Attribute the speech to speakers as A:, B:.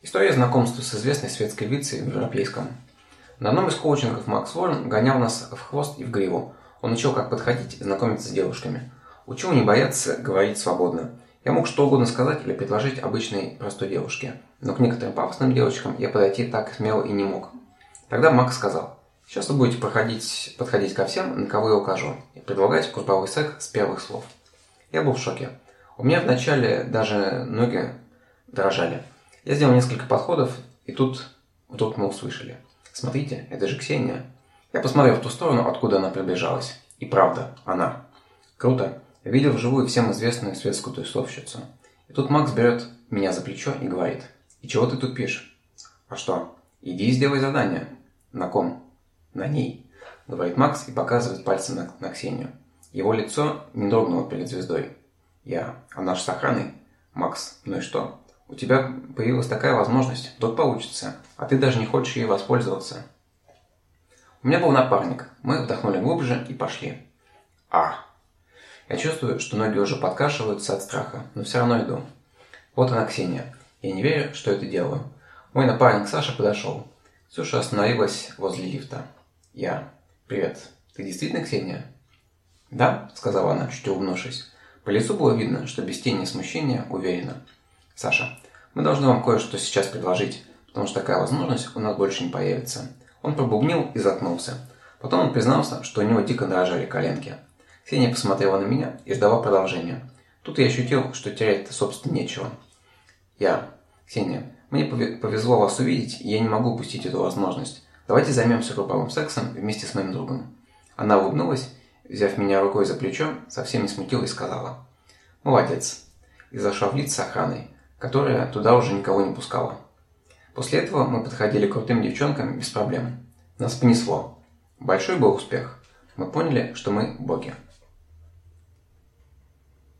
A: История знакомства с известной светской вицей в европейском. На одном из коучингов Макс Уоррен гонял нас в хвост и в гриву. Он учил, как подходить и знакомиться с девушками. Учил не бояться говорить свободно. Я мог что угодно сказать или предложить обычной простой девушке. Но к некоторым пафосным девочкам я подойти так смело и не мог. Тогда Макс сказал, сейчас вы будете проходить, подходить ко всем, на кого я укажу, и предлагать групповой секс с первых слов. Я был в шоке. У меня вначале даже ноги дрожали. Я сделал несколько подходов, и тут вдруг мы услышали. Смотрите, это же Ксения. Я посмотрел в ту сторону, откуда она приближалась. И правда, она. Круто. Я видел вживую всем известную светскую тусовщицу. И тут Макс берет меня за плечо и говорит. И чего ты тупишь? А что? Иди и сделай задание. На ком? На ней. Говорит Макс и показывает пальцем на, на Ксению. Его лицо не дрогнуло перед звездой. Я. А наш с охраной? Макс. Ну и что? У тебя появилась такая возможность. Тут получится. А ты даже не хочешь ей воспользоваться. У меня был напарник. Мы вдохнули глубже и пошли. А. Я чувствую, что ноги уже подкашиваются от страха, но все равно иду. Вот она, Ксения. Я не верю, что это делаю. Мой напарник Саша подошел. Ксюша остановилась возле лифта. Я. «Привет. Ты действительно Ксения?» «Да», — сказала она, чуть улыбнувшись. По лицу было видно, что без тени смущения уверена. «Саша, мы должны вам кое-что сейчас предложить, потому что такая возможность у нас больше не появится». Он пробубнил и заткнулся. Потом он признался, что у него дико дрожали коленки. Ксения посмотрела на меня и ждала продолжения. Тут я ощутил, что терять-то, собственно, нечего. Я. Ксения, мне повезло вас увидеть, и я не могу упустить эту возможность. Давайте займемся групповым сексом вместе с моим другом. Она улыбнулась взяв меня рукой за плечо, совсем не смутила и сказала «Молодец!» и зашла в лиц охраной, которая туда уже никого не пускала. После этого мы подходили к крутым девчонкам без проблем. Нас понесло. Большой был успех. Мы поняли, что мы боги.